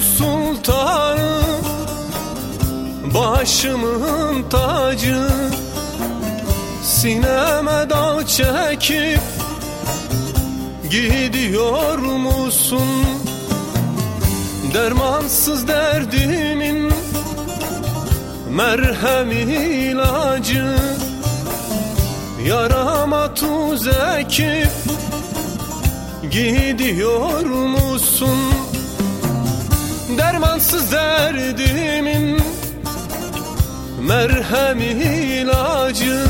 sultanı Başımın tacı. Sineme dağ çekip Gidiyor musun? Dermansız derdimin Merhem ilacı. Yarama tuz ekip Gidiyor musun Dermansız derdimin Merhem ilacı.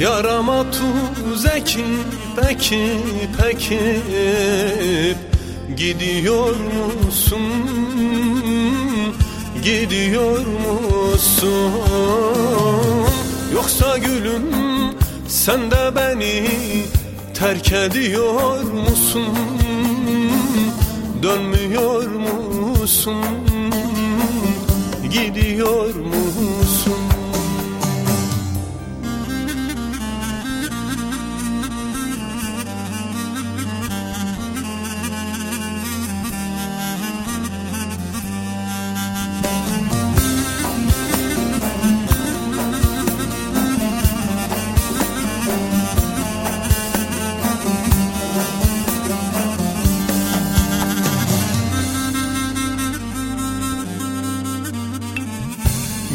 Yarama tuz ekip ekip ekip Gidiyor musun? Gidiyor musun? Yoksa gülüm sen de beni terk ediyor musun Dönmüyor musun? Gidiyor musun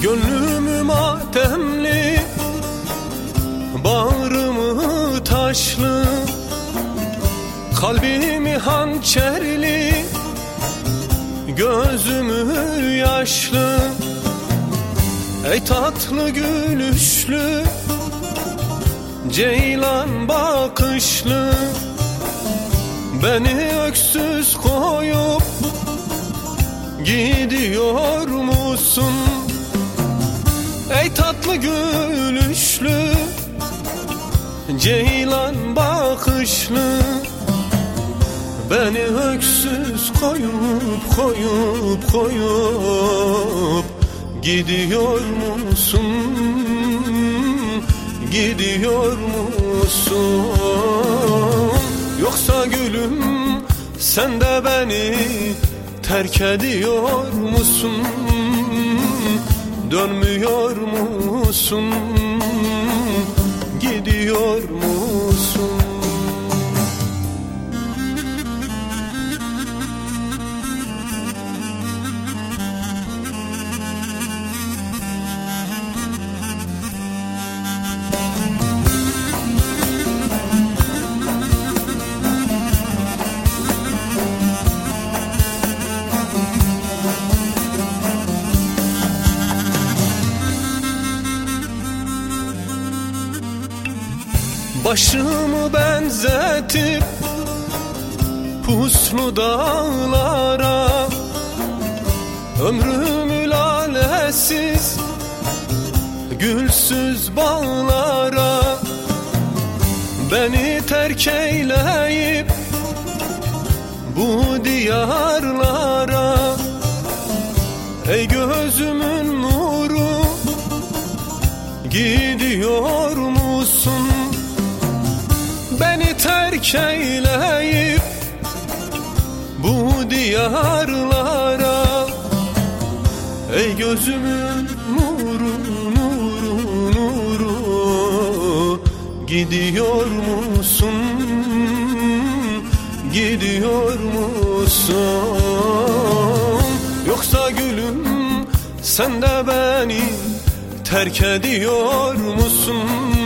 Gönlümü matemli Bağrımı taşlı Kalbimi hançerli Gözümü yaşlı Ey tatlı gülüşlü Ceylan bakışlı Beni öksüz koyup Gidiyor musun? Ey tatlı gülüşlü Ceylan bakışlı Beni öksüz koyup koyup koyup Gidiyor musun? Gidiyor musun? Yoksa gülüm sen de beni terk ediyor musun? Dönmüyor musun? Gidiyor musun? Başımı benzetip puslu dağlara Ömrümü lalesiz gülsüz bağlara Beni terk eyleyip bu diyarlara Ey gözümün nuru gidiyor terk eyleyip bu diyarlara Ey gözümün nuru nuru nuru Gidiyor musun? Gidiyor musun? Yoksa gülüm sen de beni terk ediyor musun?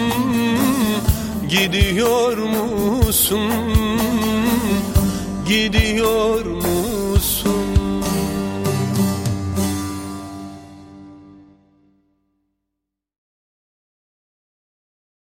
Gidiyor musun? Gidiyor musun?